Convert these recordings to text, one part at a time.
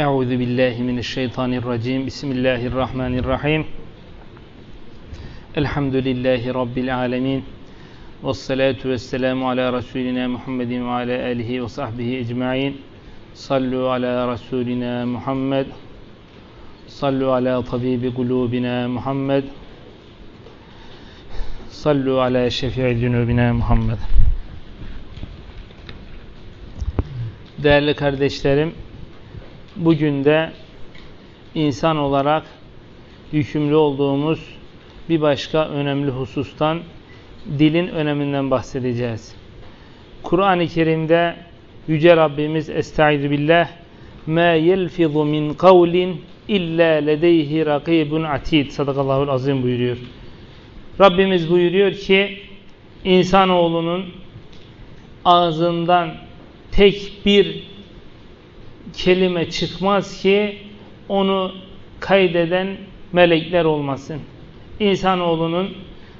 Euzu billahi mineşşeytanirracim. Bismillahirrahmanirrahim. Elhamdülillahi rabbil alamin. Ves salatu vesselamu ala rasulina Muhammedin ve ala alihi ve sahbihi ecmaîn. Sallu ala rasulina Muhammed. Sallu ala tabibi kulubina Muhammed. Sallu ala şefii zunubina Muhammed. Değerli kardeşlerim, bugün de insan olarak yükümlü olduğumuz bir başka önemli husustan dilin öneminden bahsedeceğiz. Kur'an-ı Kerim'de Yüce Rabbimiz Estaizu billah مَا يَلْفِظُ مِنْ قَوْلٍ اِلَّا لَدَيْهِ رَقِيبٌ atid Sadakallahul azim buyuruyor. Rabbimiz buyuruyor ki insanoğlunun ağzından tek bir kelime çıkmaz ki onu kaydeden melekler olmasın. İnsanoğlunun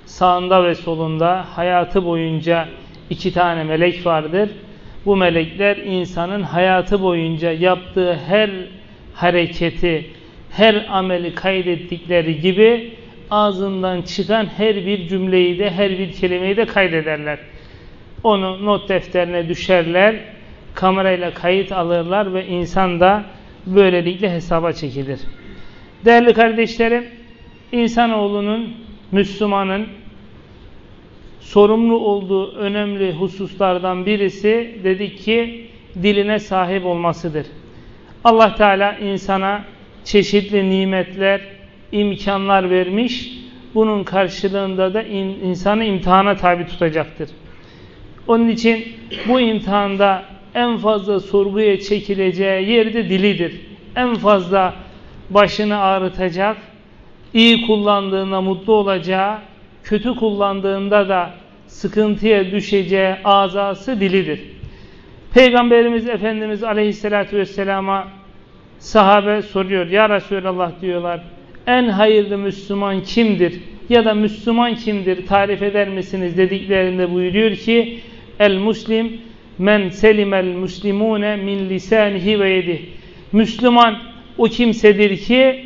sağında ve solunda hayatı boyunca iki tane melek vardır. Bu melekler insanın hayatı boyunca yaptığı her hareketi, her ameli kaydettikleri gibi ağzından çıkan her bir cümleyi de, her bir kelimeyi de kaydederler. Onu not defterine düşerler, kamerayla kayıt alırlar ve insan da böylelikle hesaba çekilir. Değerli kardeşlerim, insanoğlunun, Müslümanın sorumlu olduğu önemli hususlardan birisi dedik ki diline sahip olmasıdır. Allah Teala insana çeşitli nimetler, imkanlar vermiş. Bunun karşılığında da in, insanı imtihana tabi tutacaktır. Onun için bu imtihanda en fazla sorguya çekileceği yerde dilidir. En fazla başını ağrıtacak, iyi kullandığında mutlu olacağı, kötü kullandığında da sıkıntıya düşeceği azası dilidir. Peygamberimiz Efendimiz Aleyhisselatü Vesselam'a sahabe soruyor. Ya Resulallah diyorlar. En hayırlı Müslüman kimdir? Ya da Müslüman kimdir? Tarif eder misiniz? Dediklerinde buyuruyor ki El Muslim men selimel muslimune min lisanihi ve yedih. Müslüman o kimsedir ki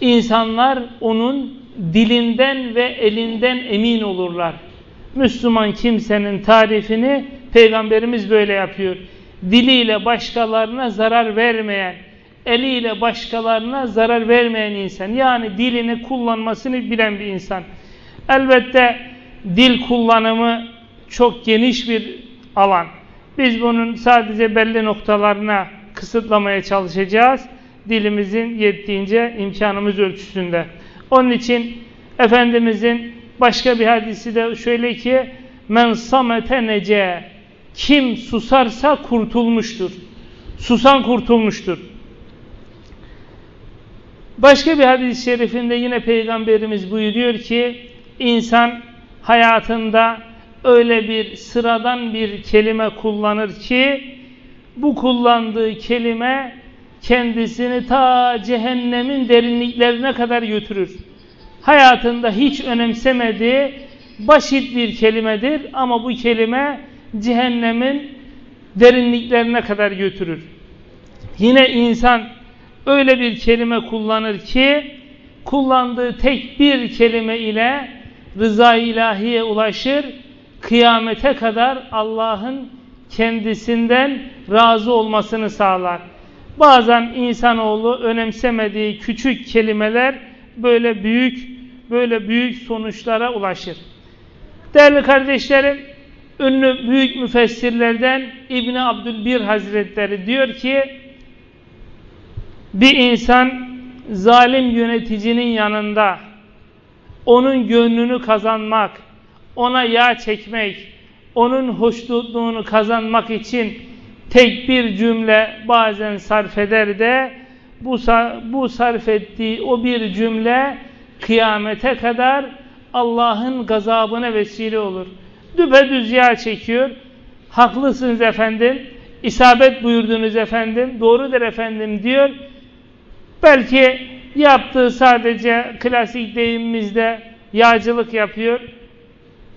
insanlar onun dilinden ve elinden emin olurlar. Müslüman kimsenin tarifini Peygamberimiz böyle yapıyor. Diliyle başkalarına zarar vermeyen, eliyle başkalarına zarar vermeyen insan. Yani dilini kullanmasını bilen bir insan. Elbette dil kullanımı çok geniş bir alan. Biz bunun sadece belli noktalarına kısıtlamaya çalışacağız. Dilimizin yettiğince imkanımız ölçüsünde. Onun için Efendimizin başka bir hadisi de şöyle ki men samete nece kim susarsa kurtulmuştur. Susan kurtulmuştur. Başka bir hadis-i şerifinde yine Peygamberimiz buyuruyor ki insan hayatında öyle bir sıradan bir kelime kullanır ki bu kullandığı kelime kendisini ta cehennemin derinliklerine kadar götürür. Hayatında hiç önemsemediği basit bir kelimedir ama bu kelime cehennemin derinliklerine kadar götürür. Yine insan öyle bir kelime kullanır ki kullandığı tek bir kelime ile rıza ilahiye ulaşır. Kıyamete kadar Allah'ın kendisinden razı olmasını sağlar. Bazen insanoğlu önemsemediği küçük kelimeler böyle büyük böyle büyük sonuçlara ulaşır. Değerli kardeşlerim, ünlü büyük müfessirlerden İbn Abdülbir Hazretleri diyor ki bir insan zalim yöneticinin yanında onun gönlünü kazanmak, ona yağ çekmek, onun hoşnutluğunu kazanmak için tek bir cümle bazen sarf eder de bu, bu sarf ettiği o bir cümle kıyamete kadar Allah'ın gazabına vesile olur. Düpedüz yağ çekiyor. Haklısınız efendim. İsabet buyurdunuz efendim. Doğrudur efendim diyor. Belki yaptığı sadece klasik deyimimizde yağcılık yapıyor.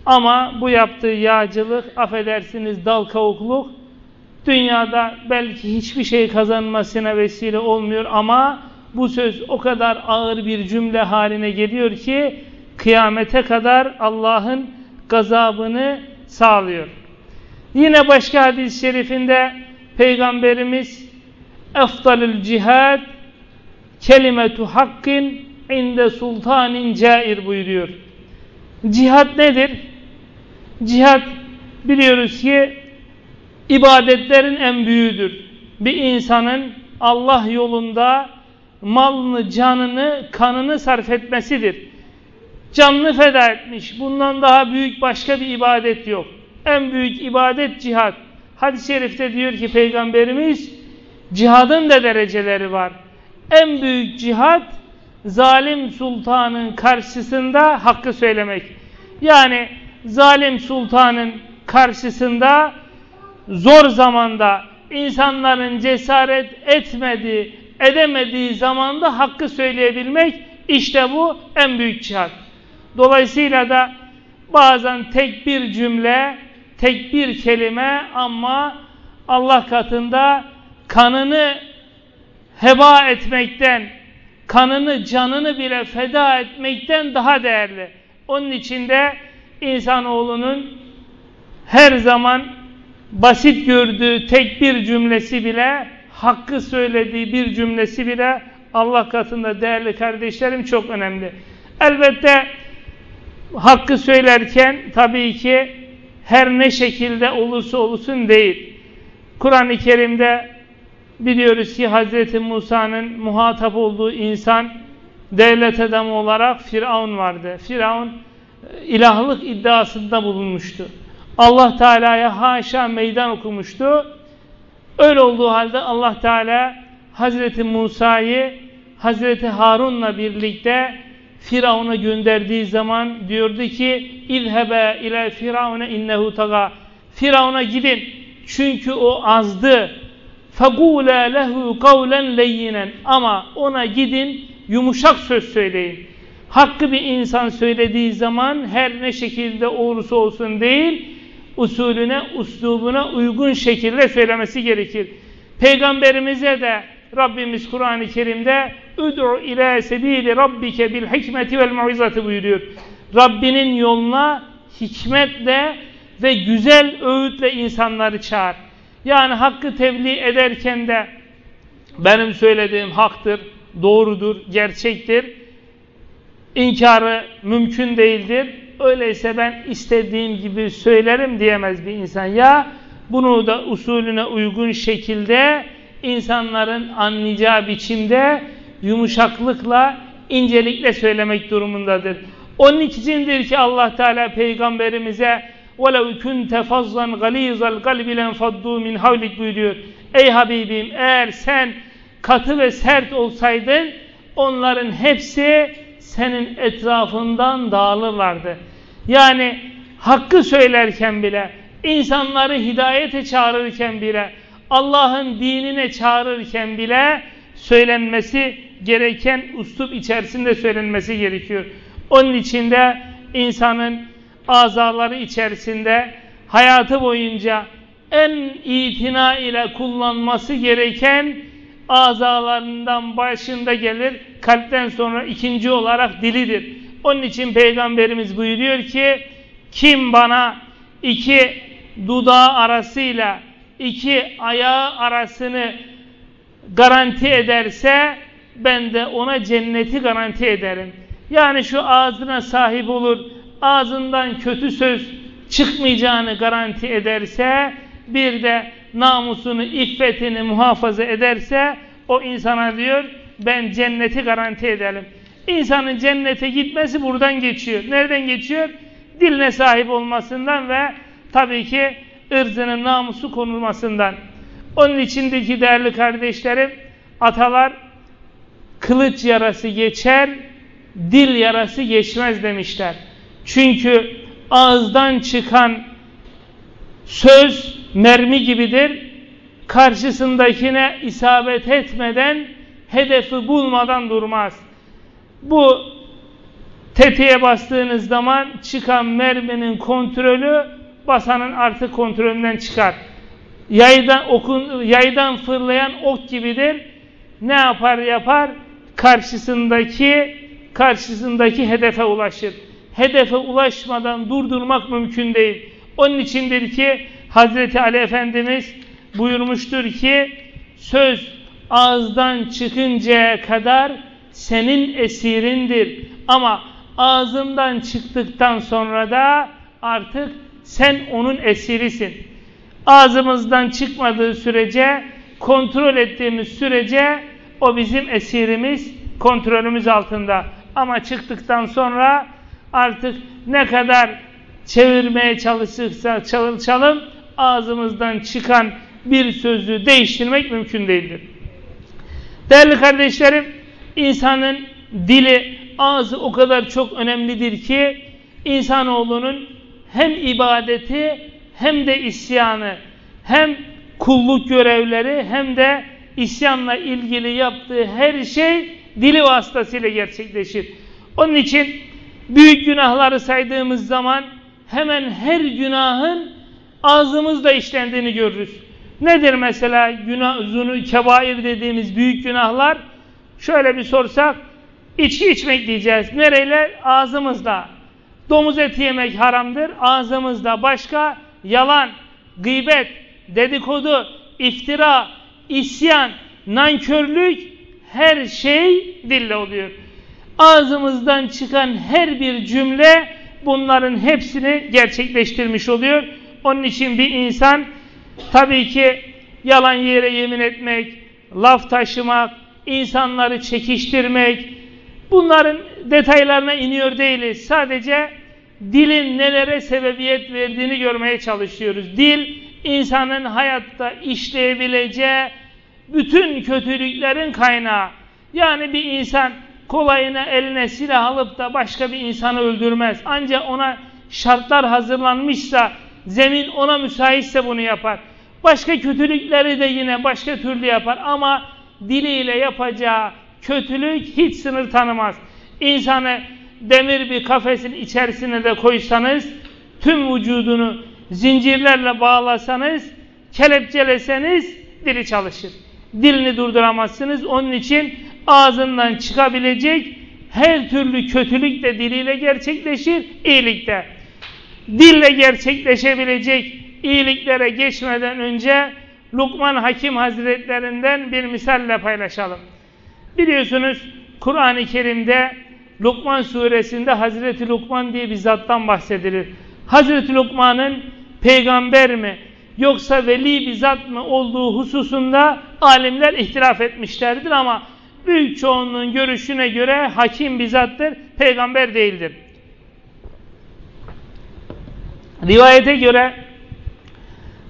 Ama bu yaptığı yağcılık affedersiniz dal kavukluk Dünyada belki hiçbir şey kazanmasına vesile olmuyor ama bu söz o kadar ağır bir cümle haline geliyor ki kıyamete kadar Allah'ın gazabını sağlıyor. Yine başka hadis-i şerifinde Peygamberimiz efdalül cihad kelimetu hakkin inde sultanin cair buyuruyor. Cihad nedir? Cihad biliyoruz ki ibadetlerin en büyüğüdür. Bir insanın Allah yolunda malını, canını, kanını sarf etmesidir. Canını feda etmiş. Bundan daha büyük başka bir ibadet yok. En büyük ibadet cihad. Hadis-i şerifte diyor ki Peygamberimiz cihadın da dereceleri var. En büyük cihad zalim sultanın karşısında hakkı söylemek. Yani zalim sultanın karşısında zor zamanda insanların cesaret etmediği, edemediği zamanda hakkı söyleyebilmek işte bu en büyük cihad. Dolayısıyla da bazen tek bir cümle, tek bir kelime ama Allah katında kanını heba etmekten, kanını, canını bile feda etmekten daha değerli. Onun için de insanoğlunun her zaman basit gördüğü tek bir cümlesi bile, hakkı söylediği bir cümlesi bile Allah katında değerli kardeşlerim çok önemli. Elbette hakkı söylerken tabii ki her ne şekilde olursa olsun değil. Kur'an-ı Kerim'de biliyoruz ki Hz. Musa'nın muhatap olduğu insan devlet adamı olarak Firavun vardı. Firavun ilahlık iddiasında bulunmuştu. Allah Teala'ya haşa meydan okumuştu. Öyle olduğu halde Allah Teala Hazreti Musa'yı Hazreti Harun'la birlikte Firavun'a gönderdiği zaman diyordu ki İlhebe ile Firavun'a innehu taga Firavun'a gidin çünkü o azdı. Fagule lehu kavlen leyyinen ama ona gidin yumuşak söz söyleyin. Hakkı bir insan söylediği zaman her ne şekilde olursa olsun değil, usulüne, uslubuna uygun şekilde söylemesi gerekir. Peygamberimize de Rabbimiz Kur'an-ı Kerim'de "Ud'u ila sebili rabbike bil hikmeti vel mauizati" buyuruyor. Rabbinin yoluna hikmetle ve güzel öğütle insanları çağır. Yani hakkı tebliğ ederken de benim söylediğim haktır, doğrudur, gerçektir İnkarı mümkün değildir. Öyleyse ben istediğim gibi söylerim diyemez bir insan. Ya bunu da usulüne uygun şekilde insanların anlayacağı biçimde yumuşaklıkla, incelikle söylemek durumundadır. Onun içindir ki Allah Teala peygamberimize وَلَوْ كُنْتَ فَضًّا غَلِيظَ الْقَلْبِ لَنْفَضُّوا مِنْ حَوْلِكْ buyuruyor. Ey Habibim eğer sen katı ve sert olsaydın onların hepsi senin etrafından dağılırlardı. Yani hakkı söylerken bile, insanları hidayete çağırırken bile, Allah'ın dinine çağırırken bile söylenmesi gereken uslup içerisinde söylenmesi gerekiyor. Onun için de insanın azaları içerisinde hayatı boyunca en itina ile kullanması gereken azalarından başında gelir, kalpten sonra ikinci olarak dilidir. Onun için Peygamberimiz buyuruyor ki, kim bana iki dudağı arasıyla iki ayağı arasını garanti ederse, ben de ona cenneti garanti ederim. Yani şu ağzına sahip olur, ağzından kötü söz çıkmayacağını garanti ederse, bir de namusunu, iffetini muhafaza ederse, o insana diyor, ben cenneti garanti edelim. İnsanın cennete gitmesi buradan geçiyor. Nereden geçiyor? Diline sahip olmasından ve tabii ki ırzının namusu konulmasından. Onun içindeki değerli kardeşlerim, atalar kılıç yarası geçer, dil yarası geçmez demişler. Çünkü ağızdan çıkan söz mermi gibidir. Karşısındakine isabet etmeden, hedefi bulmadan durmaz. Bu tetiğe bastığınız zaman çıkan merminin kontrolü basanın artık kontrolünden çıkar. yaydan, okun, yaydan fırlayan ok gibidir. Ne yapar yapar? Karşısındaki karşısındaki hedefe ulaşır. Hedefe ulaşmadan durdurmak mümkün değil. Onun içindir ki Hazreti Ali Efendimiz buyurmuştur ki söz ağızdan çıkıncaya kadar senin esirindir. Ama ağzından çıktıktan sonra da artık sen onun esirisin. Ağzımızdan çıkmadığı sürece, kontrol ettiğimiz sürece o bizim esirimiz, kontrolümüz altında. Ama çıktıktan sonra artık ne kadar çevirmeye çalışırsa çalışalım ağzımızdan çıkan bir sözü değiştirmek mümkün değildir. Değerli kardeşlerim, insanın dili, ağzı o kadar çok önemlidir ki insanoğlunun hem ibadeti hem de isyanı, hem kulluk görevleri hem de isyanla ilgili yaptığı her şey dili vasıtasıyla gerçekleşir. Onun için büyük günahları saydığımız zaman hemen her günahın ağzımızda işlendiğini görürüz. Nedir mesela günah, zunu, kebair dediğimiz büyük günahlar? Şöyle bir sorsak, içki içmek diyeceğiz. Nereyle? Ağzımızda. Domuz eti yemek haramdır. Ağzımızda. Başka? Yalan, gıybet, dedikodu, iftira, isyan, nankörlük her şey dille oluyor. Ağzımızdan çıkan her bir cümle bunların hepsini gerçekleştirmiş oluyor. Onun için bir insan tabii ki yalan yere yemin etmek, laf taşımak, insanları çekiştirmek, bunların detaylarına iniyor değiliz. Sadece dilin nelere sebebiyet verdiğini görmeye çalışıyoruz. Dil, insanın hayatta işleyebileceği bütün kötülüklerin kaynağı. Yani bir insan kolayına eline silah alıp da başka bir insanı öldürmez. Ancak ona şartlar hazırlanmışsa, zemin ona müsaitse bunu yapar. Başka kötülükleri de yine başka türlü yapar ama diliyle yapacağı kötülük hiç sınır tanımaz. İnsanı demir bir kafesin içerisine de koysanız, tüm vücudunu zincirlerle bağlasanız, kelepçeleseniz dili çalışır. Dilini durduramazsınız. Onun için ağzından çıkabilecek her türlü kötülük de diliyle gerçekleşir, iyilik de. Dille gerçekleşebilecek iyiliklere geçmeden önce Lukman Hakim Hazretlerinden bir misalle paylaşalım. Biliyorsunuz Kur'an-ı Kerim'de Lukman suresinde Hazreti Lukman diye bir zattan bahsedilir. Hazreti Lukman'ın peygamber mi yoksa veli bir zat mı olduğu hususunda alimler ihtilaf etmişlerdir ama büyük çoğunluğun görüşüne göre hakim bir zattır, peygamber değildir. Rivayete göre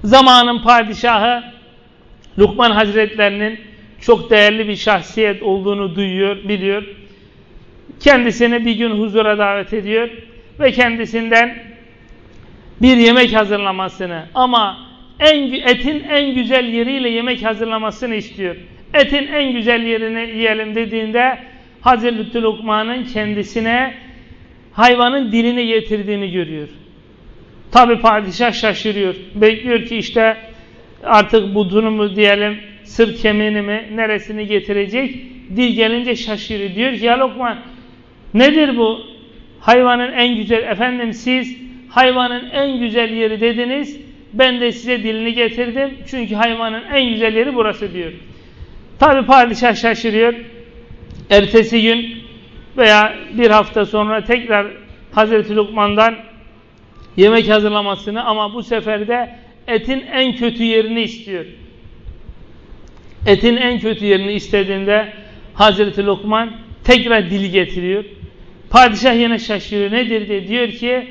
zamanın padişahı Lukman Hazretlerinin çok değerli bir şahsiyet olduğunu duyuyor, biliyor. Kendisini bir gün huzura davet ediyor ve kendisinden bir yemek hazırlamasını ama en, etin en güzel yeriyle yemek hazırlamasını istiyor. Etin en güzel yerini yiyelim dediğinde Hazreti Lukman'ın kendisine hayvanın dilini getirdiğini görüyor. Tabi padişah şaşırıyor. Bekliyor ki işte artık budunu mu diyelim, sırt kemiğini mi, neresini getirecek. Dil gelince şaşırıyor. Diyor ki ya Lokman nedir bu? Hayvanın en güzel, efendim siz hayvanın en güzel yeri dediniz. Ben de size dilini getirdim. Çünkü hayvanın en güzel yeri burası diyor. Tabi padişah şaşırıyor. Ertesi gün veya bir hafta sonra tekrar Hazreti Lukman'dan yemek hazırlamasını ama bu sefer de etin en kötü yerini istiyor. Etin en kötü yerini istediğinde Hazreti Lokman tekrar dili getiriyor. Padişah yine şaşırıyor. Nedir diye diyor ki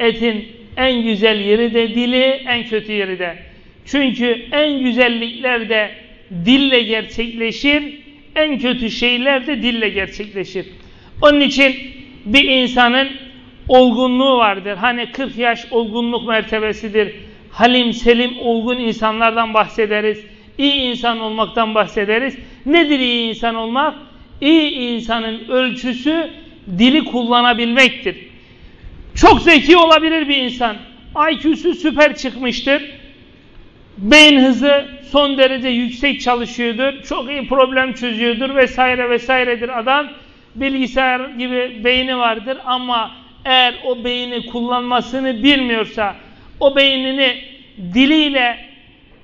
etin en güzel yeri de dili, en kötü yeri de. Çünkü en güzellikler de dille gerçekleşir, en kötü şeyler de dille gerçekleşir. Onun için bir insanın olgunluğu vardır. Hani 40 yaş olgunluk mertebesidir. Halim, selim, olgun insanlardan bahsederiz. İyi insan olmaktan bahsederiz. Nedir iyi insan olmak? İyi insanın ölçüsü dili kullanabilmektir. Çok zeki olabilir bir insan. IQ'su süper çıkmıştır. Beyin hızı son derece yüksek çalışıyordur, çok iyi problem çözüyordur vesaire vesairedir adam. Bilgisayar gibi beyni vardır ama eğer o beyni kullanmasını bilmiyorsa, o beynini diliyle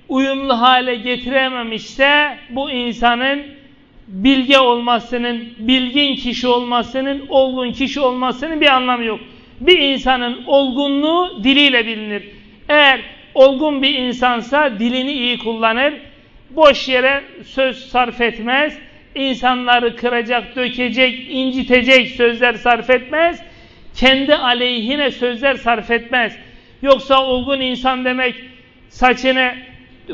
uyumlu hale getirememişse bu insanın bilge olmasının, bilgin kişi olmasının, olgun kişi olmasının bir anlamı yok. Bir insanın olgunluğu diliyle bilinir. Eğer olgun bir insansa dilini iyi kullanır, boş yere söz sarf etmez, insanları kıracak, dökecek, incitecek sözler sarf etmez, kendi aleyhine sözler sarf etmez. Yoksa olgun insan demek saçını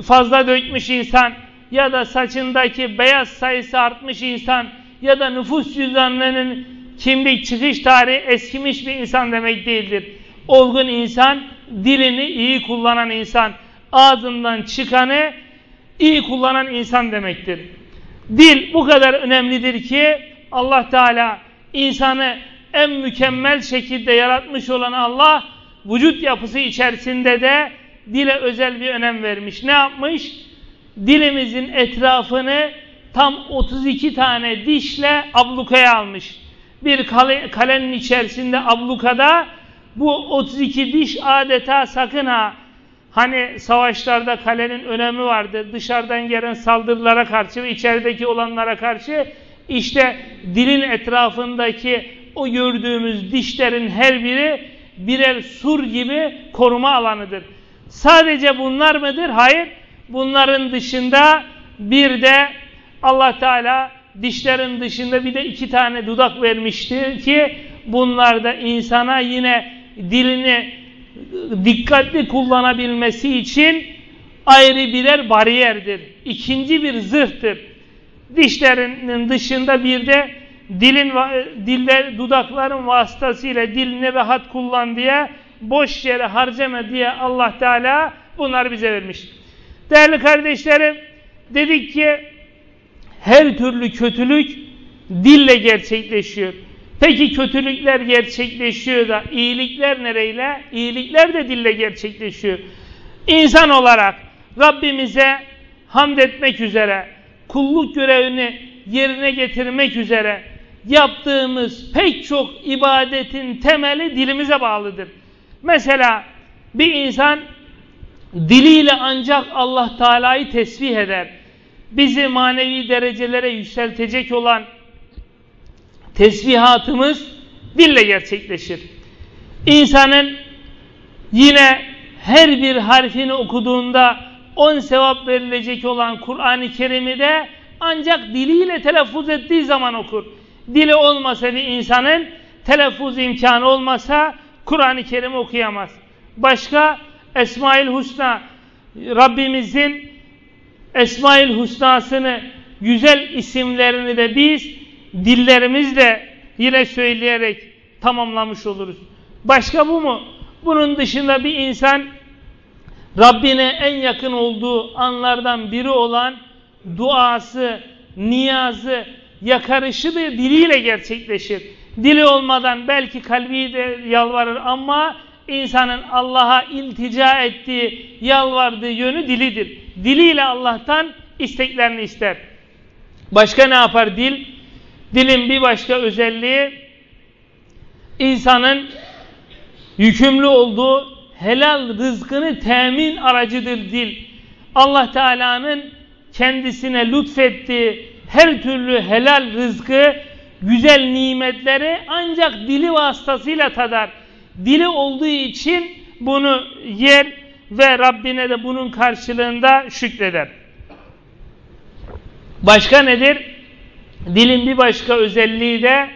fazla dökmüş insan ya da saçındaki beyaz sayısı artmış insan ya da nüfus cüzdanlarının kimlik çıkış tarihi eskimiş bir insan demek değildir. Olgun insan dilini iyi kullanan insan, ağzından çıkanı iyi kullanan insan demektir. Dil bu kadar önemlidir ki Allah Teala insanı en mükemmel şekilde yaratmış olan Allah vücut yapısı içerisinde de dile özel bir önem vermiş. Ne yapmış? Dilimizin etrafını tam 32 tane dişle ablukaya almış. Bir kale, kalenin içerisinde ablukada bu 32 diş adeta sakın ha hani savaşlarda kalenin önemi vardır. Dışarıdan gelen saldırılara karşı ve içerideki olanlara karşı işte dilin etrafındaki o gördüğümüz dişlerin her biri birer sur gibi koruma alanıdır. Sadece bunlar mıdır? Hayır. Bunların dışında bir de Allah Teala dişlerin dışında bir de iki tane dudak vermiştir ki bunlar da insana yine dilini dikkatli kullanabilmesi için ayrı birer bariyerdir. İkinci bir zırhtır. Dişlerinin dışında bir de dilin diller dudakların vasıtasıyla dilini rahat kullan diye boş yere harcama diye Allah Teala bunları bize vermiş. Değerli kardeşlerim dedik ki her türlü kötülük dille gerçekleşiyor. Peki kötülükler gerçekleşiyor da iyilikler nereyle? İyilikler de dille gerçekleşiyor. İnsan olarak Rabbimize hamd etmek üzere, kulluk görevini yerine getirmek üzere yaptığımız pek çok ibadetin temeli dilimize bağlıdır. Mesela bir insan diliyle ancak Allah Teala'yı tesbih eder. Bizi manevi derecelere yükseltecek olan tesbihatımız dille gerçekleşir. İnsanın yine her bir harfini okuduğunda on sevap verilecek olan Kur'an-ı Kerim'i de ancak diliyle telaffuz ettiği zaman okur. Dili olmasa bir insanın telaffuz imkanı olmasa Kur'an-ı Kerim okuyamaz. Başka Esmail Husna Rabbimizin Esmail Husna'sını güzel isimlerini de biz dillerimizle yine söyleyerek tamamlamış oluruz. Başka bu mu? Bunun dışında bir insan Rabbine en yakın olduğu anlardan biri olan duası, niyazı, yakarışı da diliyle gerçekleşir. Dili olmadan belki kalbi de yalvarır ama insanın Allah'a iltica ettiği, yalvardığı yönü dilidir. Diliyle Allah'tan isteklerini ister. Başka ne yapar dil? Dilin bir başka özelliği insanın yükümlü olduğu helal rızkını temin aracıdır dil. Allah Teala'nın kendisine lütfettiği her türlü helal rızkı, güzel nimetleri ancak dili vasıtasıyla tadar. Dili olduğu için bunu yer ve Rabbine de bunun karşılığında şükreder. Başka nedir? Dilin bir başka özelliği de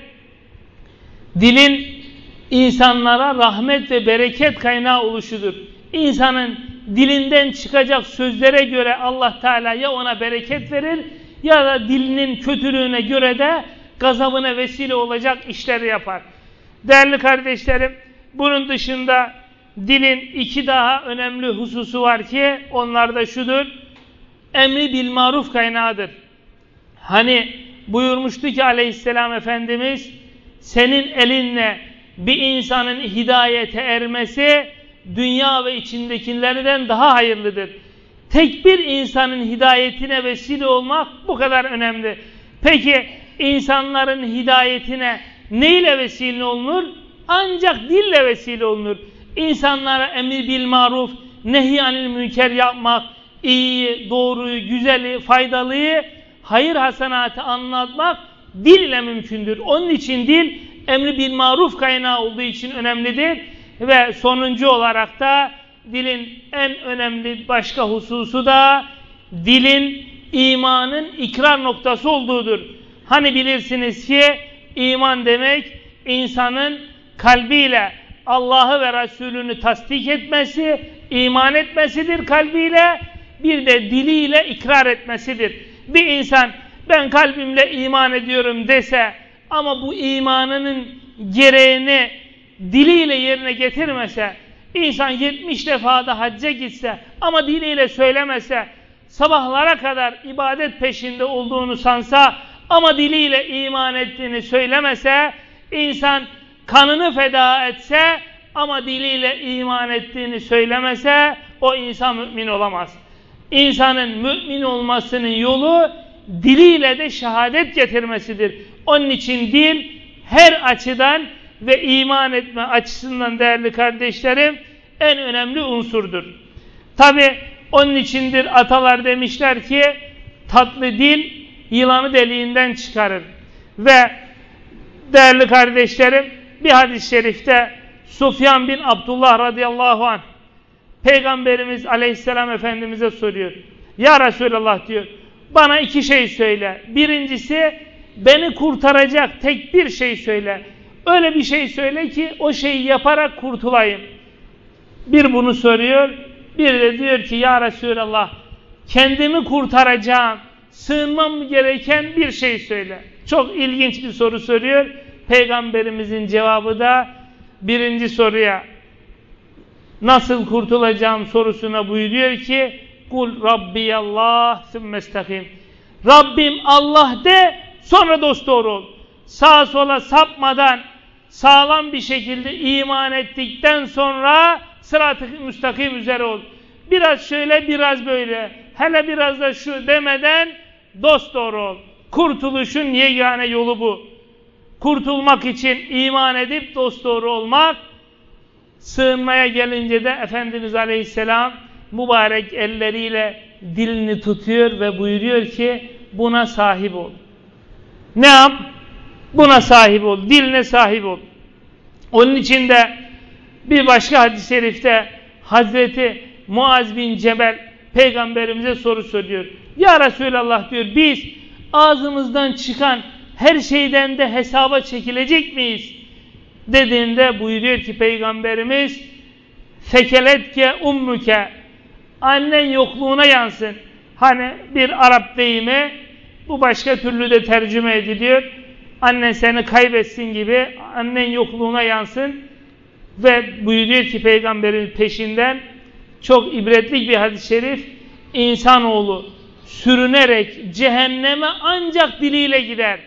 dilin insanlara rahmet ve bereket kaynağı oluşudur. İnsanın dilinden çıkacak sözlere göre Allah Teala ya ona bereket verir ya da dilinin kötülüğüne göre de gazabına vesile olacak işleri yapar. Değerli kardeşlerim, bunun dışında dilin iki daha önemli hususu var ki onlar da şudur. Emri bil maruf kaynağıdır. Hani buyurmuştu ki aleyhisselam Efendimiz senin elinle bir insanın hidayete ermesi dünya ve içindekilerden daha hayırlıdır. tek bir insanın hidayetine vesile olmak bu kadar önemli. Peki insanların hidayetine neyle vesile olunur? Ancak dille vesile olunur. İnsanlara emir bil maruf, nehi anil münker yapmak, iyiyi, doğruyu, güzeli, faydalıyı, hayır hasenatı anlatmak dil ile mümkündür. Onun için dil emri bil maruf kaynağı olduğu için önemlidir. Ve sonuncu olarak da dilin en önemli başka hususu da dilin imanın ikrar noktası olduğudur. Hani bilirsiniz ki iman demek insanın kalbiyle Allah'ı ve Resulünü tasdik etmesi, iman etmesidir kalbiyle, bir de diliyle ikrar etmesidir. Bir insan ben kalbimle iman ediyorum dese ama bu imanının gereğini diliyle yerine getirmese, insan 70 defa da hacca gitse ama diliyle söylemese, sabahlara kadar ibadet peşinde olduğunu sansa ama diliyle iman ettiğini söylemese, insan kanını feda etse ama diliyle iman ettiğini söylemese o insan mümin olamaz. İnsanın mümin olmasının yolu diliyle de şehadet getirmesidir. Onun için dil her açıdan ve iman etme açısından değerli kardeşlerim en önemli unsurdur. Tabi onun içindir atalar demişler ki tatlı dil yılanı deliğinden çıkarır. Ve değerli kardeşlerim bir hadis-i şerifte Sufyan bin Abdullah radıyallahu anh Peygamberimiz aleyhisselam efendimize soruyor. Ya Resulallah diyor bana iki şey söyle. Birincisi beni kurtaracak tek bir şey söyle. Öyle bir şey söyle ki o şeyi yaparak kurtulayım. Bir bunu soruyor. Bir de diyor ki ya Resulallah kendimi kurtaracağım, sığınmam gereken bir şey söyle. Çok ilginç bir soru soruyor. Peygamberimizin cevabı da birinci soruya nasıl kurtulacağım sorusuna buyuruyor ki Kul Rabbiyallah sümmestahim. Rabbim Allah de sonra dost doğru ol. Sağa sola sapmadan sağlam bir şekilde iman ettikten sonra sırat-ı müstakim üzere ol. Biraz şöyle biraz böyle hele biraz da şu demeden dost doğru ol. Kurtuluşun yegane yolu bu. Kurtulmak için iman edip dost doğru olmak, sığınmaya gelince de Efendimiz Aleyhisselam mübarek elleriyle dilini tutuyor ve buyuruyor ki buna sahip ol. Ne yap? Buna sahip ol. Diline sahip ol. Onun için de bir başka hadis-i şerifte Hazreti Muaz bin Cebel peygamberimize soru soruyor. Ya Resulallah diyor biz ağzımızdan çıkan her şeyden de hesaba çekilecek miyiz? Dediğinde buyuruyor ki peygamberimiz fekeletke ummuke annen yokluğuna yansın. Hani bir Arap deyimi bu başka türlü de tercüme ediliyor. Annen seni kaybetsin gibi annen yokluğuna yansın. Ve buyuruyor ki peygamberin peşinden çok ibretlik bir hadis-i şerif insanoğlu sürünerek cehenneme ancak diliyle gider.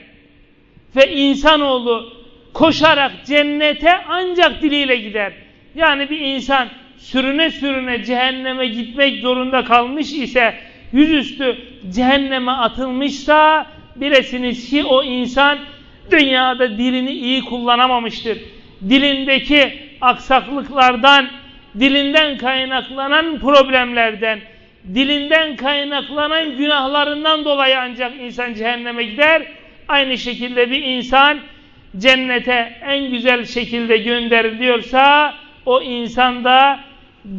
Ve insanoğlu koşarak cennete ancak diliyle gider. Yani bir insan sürüne sürüne cehenneme gitmek zorunda kalmış ise yüzüstü cehenneme atılmışsa bilesiniz ki o insan dünyada dilini iyi kullanamamıştır. Dilindeki aksaklıklardan, dilinden kaynaklanan problemlerden, dilinden kaynaklanan günahlarından dolayı ancak insan cehenneme gider. Aynı şekilde bir insan cennete en güzel şekilde gönderiliyorsa o insanda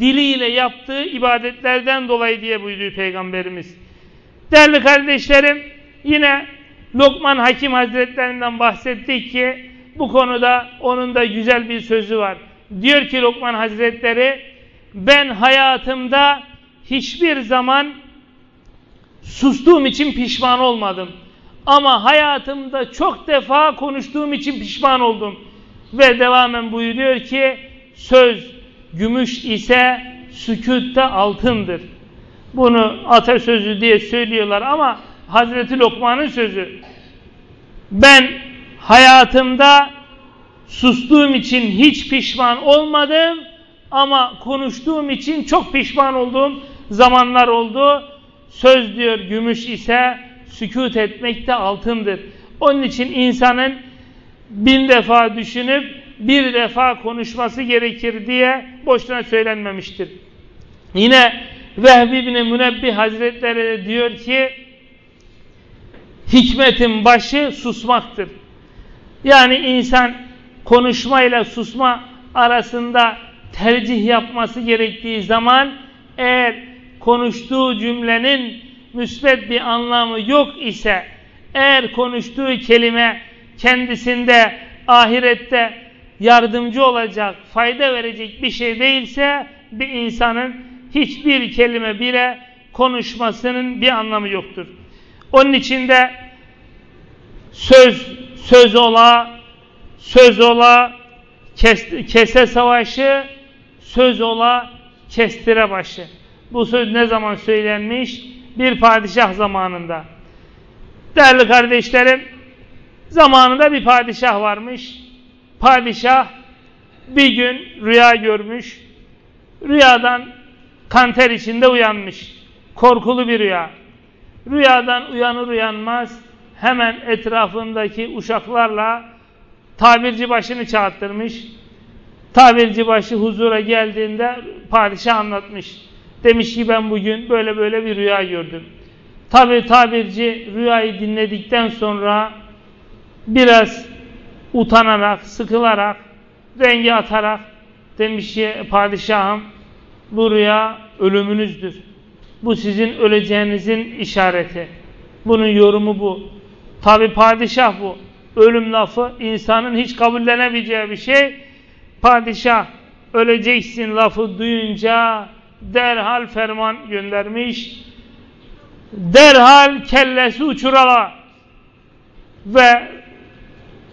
diliyle yaptığı ibadetlerden dolayı diye buyuruyor Peygamberimiz. Değerli kardeşlerim yine Lokman Hakim Hazretlerinden bahsettik ki bu konuda onun da güzel bir sözü var. Diyor ki Lokman Hazretleri ben hayatımda hiçbir zaman sustuğum için pişman olmadım. Ama hayatımda çok defa konuştuğum için pişman oldum. Ve devamen buyuruyor ki söz gümüş ise sükut da altındır. Bunu atasözü diye söylüyorlar ama Hazreti Lokman'ın sözü. Ben hayatımda sustuğum için hiç pişman olmadım ama konuştuğum için çok pişman oldum. zamanlar oldu. Söz diyor gümüş ise sükut etmek de altındır. Onun için insanın bin defa düşünüp bir defa konuşması gerekir diye boşuna söylenmemiştir. Yine Vehbi bin Münebbih Hazretleri de diyor ki hikmetin başı susmaktır. Yani insan konuşmayla susma arasında tercih yapması gerektiği zaman eğer konuştuğu cümlenin müsbet bir anlamı yok ise eğer konuştuğu kelime kendisinde ahirette yardımcı olacak, fayda verecek bir şey değilse bir insanın hiçbir kelime bile konuşmasının bir anlamı yoktur. Onun için de söz, söz ola, söz ola, kes, kese savaşı, söz ola, kestire başı. Bu söz ne zaman söylenmiş? Bir padişah zamanında. Değerli kardeşlerim, zamanında bir padişah varmış. Padişah bir gün rüya görmüş. Rüyadan kanter içinde uyanmış. Korkulu bir rüya. Rüyadan uyanır uyanmaz hemen etrafındaki uşaklarla tabirci başını çağırttırmış. Tabirci başı huzura geldiğinde padişah anlatmış. Demiş ki ben bugün böyle böyle bir rüya gördüm. Tabi tabirci rüyayı dinledikten sonra biraz utanarak, sıkılarak, rengi atarak demiş ki padişahım bu rüya ölümünüzdür. Bu sizin öleceğinizin işareti. Bunun yorumu bu. Tabi padişah bu. Ölüm lafı insanın hiç kabullenemeyeceği bir şey. Padişah öleceksin lafı duyunca derhal ferman göndermiş. Derhal kellesi uçurala ve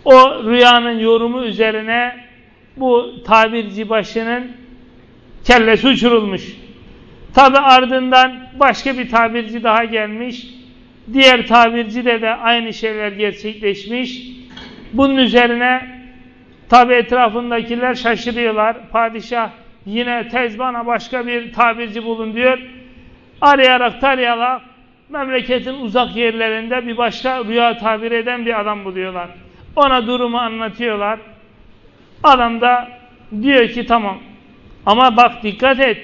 o rüyanın yorumu üzerine bu tabirci başının kellesi uçurulmuş. Tabi ardından başka bir tabirci daha gelmiş. Diğer tabirci de de aynı şeyler gerçekleşmiş. Bunun üzerine tabi etrafındakiler şaşırıyorlar. Padişah yine tez bana başka bir tabirci bulun diyor. Arayarak tarayarak memleketin uzak yerlerinde bir başka rüya tabir eden bir adam buluyorlar. Ona durumu anlatıyorlar. Adam da diyor ki tamam ama bak dikkat et.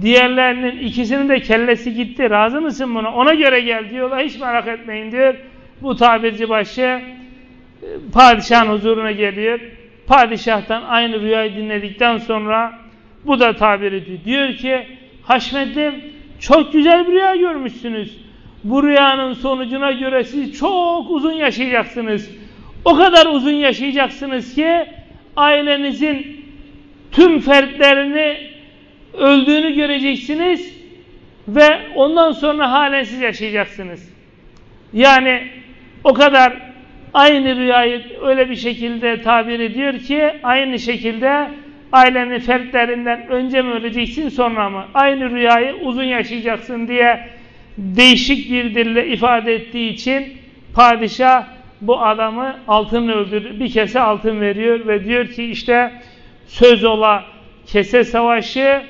Diğerlerinin ikisinin de kellesi gitti. Razı mısın buna? Ona göre gel diyorlar. Hiç merak etmeyin diyor. Bu tabirci başı e, padişahın huzuruna geliyor. Padişah'tan aynı rüyayı dinledikten sonra bu da tabir ediyor. Diyor ki Haşmetlim çok güzel bir rüya görmüşsünüz. Bu rüyanın sonucuna göre siz çok uzun yaşayacaksınız. O kadar uzun yaşayacaksınız ki ailenizin tüm fertlerini öldüğünü göreceksiniz ve ondan sonra halen siz yaşayacaksınız. Yani o kadar aynı rüyayı öyle bir şekilde tabir ediyor ki aynı şekilde ailenin fertlerinden önce mi öleceksin sonra mı? Aynı rüyayı uzun yaşayacaksın diye değişik bir dille ifade ettiği için padişah bu adamı altın öldür, bir kese altın veriyor ve diyor ki işte söz ola kese savaşı,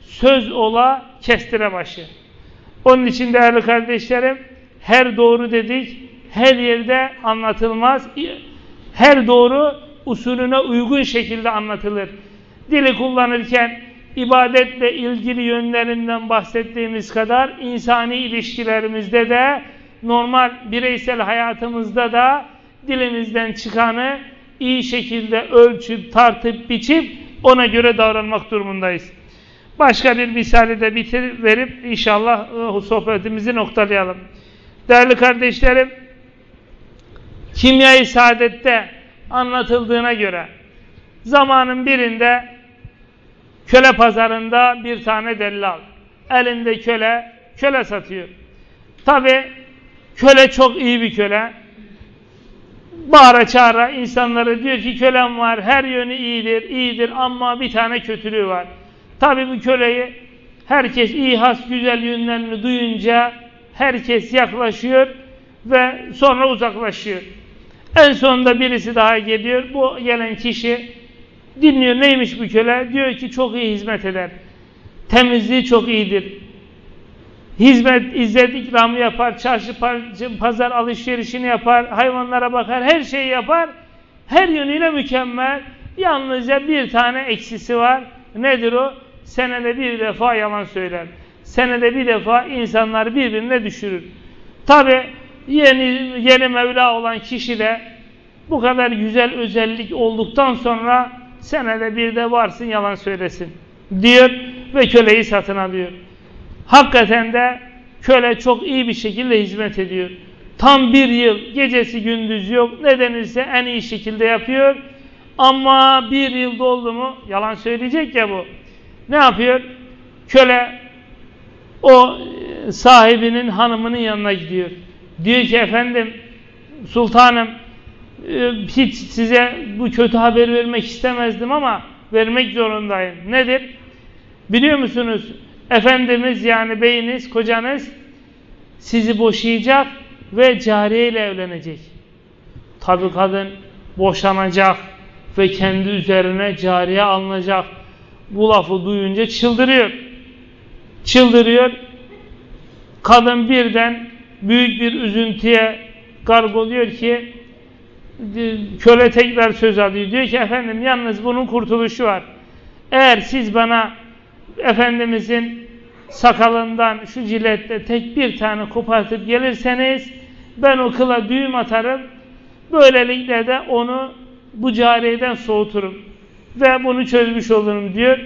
söz ola kestire başı. Onun için değerli kardeşlerim, her doğru dedik, her yerde anlatılmaz. Her doğru usulüne uygun şekilde anlatılır. Dili kullanırken ibadetle ilgili yönlerinden bahsettiğimiz kadar insani ilişkilerimizde de normal bireysel hayatımızda da dilimizden çıkanı iyi şekilde ölçüp, tartıp, biçip ona göre davranmak durumundayız. Başka bir misali de bitir verip inşallah sohbetimizi noktalayalım. Değerli kardeşlerim, kimyayı saadette anlatıldığına göre zamanın birinde köle pazarında bir tane dellal elinde köle, köle satıyor. Tabi köle çok iyi bir köle bağıra çağıra insanları diyor ki kölem var her yönü iyidir iyidir ama bir tane kötülüğü var. Tabi bu köleyi herkes iyi has güzel yönlerini duyunca herkes yaklaşıyor ve sonra uzaklaşıyor. En sonunda birisi daha geliyor. Bu gelen kişi dinliyor neymiş bu köle? Diyor ki çok iyi hizmet eder. Temizliği çok iyidir. hizmet, izzet ikramı yapar, çarşı pazar alışverişini yapar, hayvanlara bakar, her şeyi yapar. Her yönüyle mükemmel. Yalnızca bir tane eksisi var. Nedir o? Senede bir defa yalan söyler. Senede bir defa insanlar birbirine düşürür. Tabi yeni, yeni Mevla olan kişi de bu kadar güzel özellik olduktan sonra senede bir de varsın yalan söylesin diyor ve köleyi satın alıyor. Hakikaten de köle çok iyi bir şekilde hizmet ediyor. Tam bir yıl gecesi gündüz yok ne denirse en iyi şekilde yapıyor. Ama bir yıl doldu mu yalan söyleyecek ya bu. Ne yapıyor? Köle o e, sahibinin hanımının yanına gidiyor. Diyor ki efendim sultanım hiç size bu kötü haber vermek istemezdim ama vermek zorundayım. Nedir? Biliyor musunuz? Efendimiz yani beyiniz, kocanız sizi boşayacak ve cariye ile evlenecek. Tabi kadın boşanacak ve kendi üzerine cariye alınacak. Bu lafı duyunca çıldırıyor. Çıldırıyor. Kadın birden büyük bir üzüntüye gargoluyor ki köle tekrar söz alıyor. Diyor ki efendim yalnız bunun kurtuluşu var. Eğer siz bana Efendimizin sakalından şu cilette tek bir tane kopartıp gelirseniz ben o kıla düğüm atarım. Böylelikle de onu bu cariyeden soğuturum. Ve bunu çözmüş olurum diyor.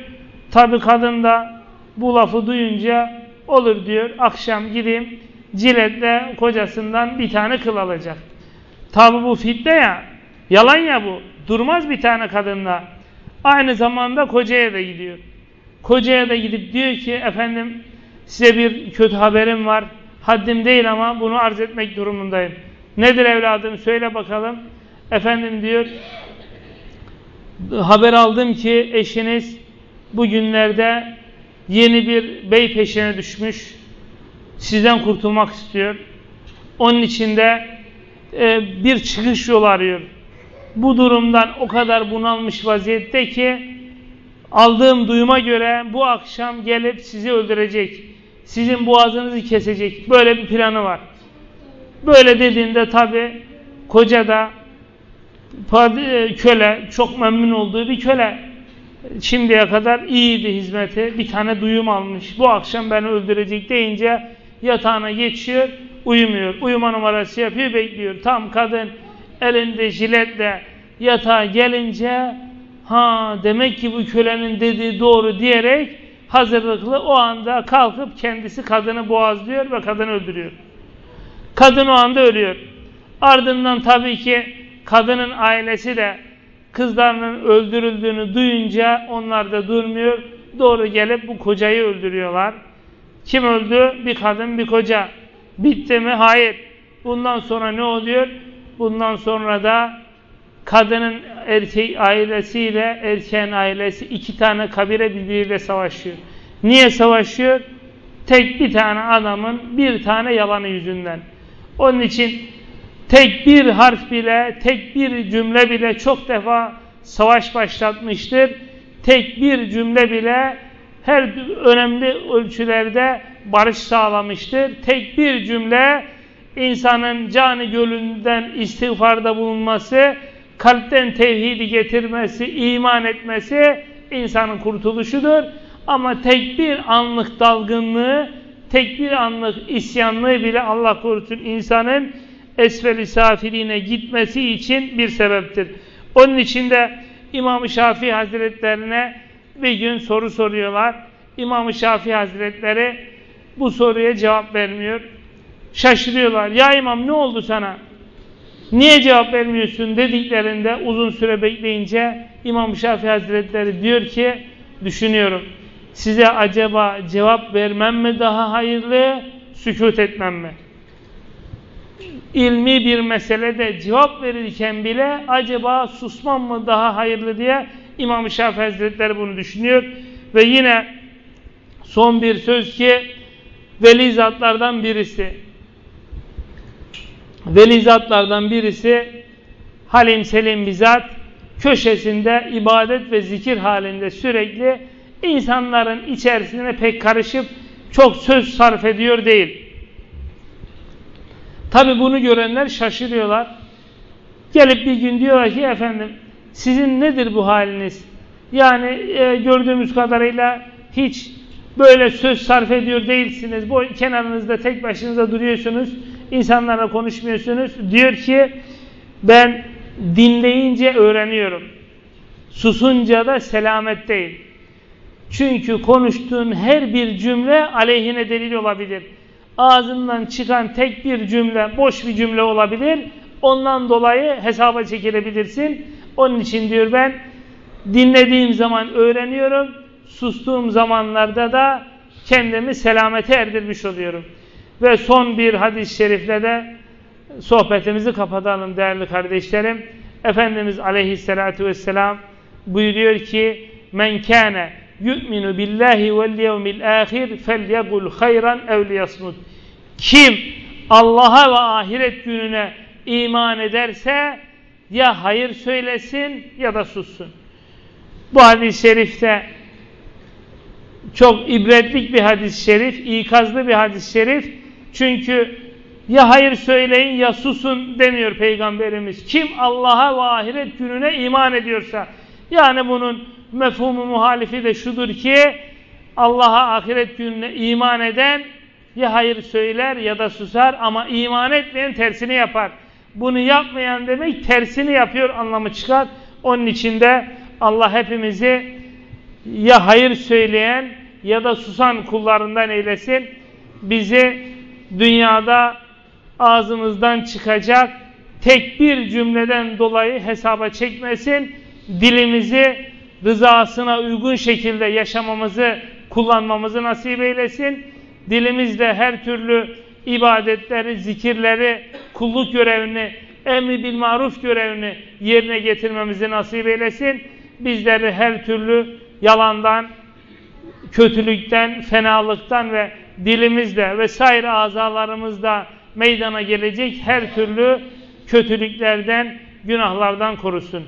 Tabi kadın da bu lafı duyunca olur diyor. Akşam gideyim ciletle kocasından bir tane kıl alacak. Tabi bu fitne ya. Yalan ya bu. Durmaz bir tane kadınla. Aynı zamanda kocaya da gidiyor. Kocaya da gidip diyor ki efendim size bir kötü haberim var. Haddim değil ama bunu arz etmek durumundayım. Nedir evladım söyle bakalım. Efendim diyor haber aldım ki eşiniz bugünlerde yeni bir bey peşine düşmüş. Sizden kurtulmak istiyor. Onun içinde e, bir çıkış yolu arıyor. Bu durumdan o kadar bunalmış vaziyette ki aldığım duyuma göre bu akşam gelip sizi öldürecek. Sizin boğazınızı kesecek. Böyle bir planı var. Böyle dediğinde tabi koca da e, köle, çok memnun olduğu bir köle. Şimdiye kadar iyiydi hizmeti. Bir tane duyum almış. Bu akşam beni öldürecek deyince yatağına geçiyor, uyumuyor. Uyuma numarası yapıyor, bekliyor. Tam kadın elinde jiletle yatağa gelince ha demek ki bu kölenin dediği doğru diyerek hazırlıklı o anda kalkıp kendisi kadını boğazlıyor ve kadını öldürüyor. Kadın o anda ölüyor. Ardından tabii ki kadının ailesi de kızlarının öldürüldüğünü duyunca onlar da durmuyor. Doğru gelip bu kocayı öldürüyorlar. Kim öldü? Bir kadın, bir koca. Bitti mi? Hayır. Bundan sonra ne oluyor? Bundan sonra da kadının erkek ailesiyle erkeğin ailesi iki tane kabile birbiriyle savaşıyor. Niye savaşıyor? Tek bir tane adamın bir tane yalanı yüzünden. Onun için tek bir harf bile, tek bir cümle bile çok defa savaş başlatmıştır. Tek bir cümle bile her önemli ölçülerde barış sağlamıştır. Tek bir cümle insanın canı gölünden istiğfarda bulunması, kalpten tevhidi getirmesi, iman etmesi insanın kurtuluşudur. Ama tek bir anlık dalgınlığı, tek bir anlık isyanlığı bile Allah korusun insanın esfel-i safiliğine gitmesi için bir sebeptir. Onun için de İmam-ı Şafii Hazretlerine bir gün soru soruyorlar. İmam-ı Şafii Hazretleri bu soruya cevap vermiyor. Şaşırıyorlar. Ya imam ne oldu sana? Niye cevap vermiyorsun dediklerinde uzun süre bekleyince İmam Şafii Hazretleri diyor ki düşünüyorum. Size acaba cevap vermem mi daha hayırlı, sükut etmem mi? İlmi bir meselede cevap verirken bile acaba susmam mı daha hayırlı diye İmam Şafii Hazretleri bunu düşünüyor. Ve yine son bir söz ki veli zatlardan birisi veli zatlardan birisi Halim Selim bizzat köşesinde ibadet ve zikir halinde sürekli insanların içerisine pek karışıp çok söz sarf ediyor değil. Tabi bunu görenler şaşırıyorlar. Gelip bir gün diyorlar ki efendim sizin nedir bu haliniz? Yani e, gördüğümüz kadarıyla hiç böyle söz sarf ediyor değilsiniz. Bu kenarınızda tek başınıza duruyorsunuz. İnsanlarla konuşmuyorsunuz. Diyor ki ben dinleyince öğreniyorum. Susunca da selametteyim. Çünkü konuştuğun her bir cümle aleyhine delil olabilir. Ağzından çıkan tek bir cümle boş bir cümle olabilir. Ondan dolayı hesaba çekilebilirsin. Onun için diyor ben dinlediğim zaman öğreniyorum. Sustuğum zamanlarda da kendimi selamete erdirmiş oluyorum. Ve son bir hadis-i şerifle de sohbetimizi kapatalım değerli kardeşlerim. Efendimiz aleyhissalatu vesselam buyuruyor ki men kâne yu'minu billahi vel yevmil ahir felyegul hayran ev liyasmut. Kim Allah'a ve ahiret gününe iman ederse ya hayır söylesin ya da sussun. Bu hadis-i şerifte çok ibretlik bir hadis-i şerif, ikazlı bir hadis-i şerif. Çünkü ya hayır söyleyin ya susun demiyor Peygamberimiz. Kim Allah'a ve ahiret gününe iman ediyorsa. Yani bunun mefhumu muhalifi de şudur ki Allah'a ahiret gününe iman eden ya hayır söyler ya da susar ama iman etmeyen tersini yapar. Bunu yapmayan demek tersini yapıyor anlamı çıkar. Onun için de Allah hepimizi ya hayır söyleyen ya da susan kullarından eylesin. Bizi dünyada ağzımızdan çıkacak tek bir cümleden dolayı hesaba çekmesin. Dilimizi rızasına uygun şekilde yaşamamızı, kullanmamızı nasip eylesin. Dilimizde her türlü ibadetleri, zikirleri, kulluk görevini, emri bil maruf görevini yerine getirmemizi nasip eylesin. Bizleri her türlü yalandan, kötülükten, fenalıktan ve dilimizde vesaire azalarımızda meydana gelecek her türlü kötülüklerden, günahlardan korusun.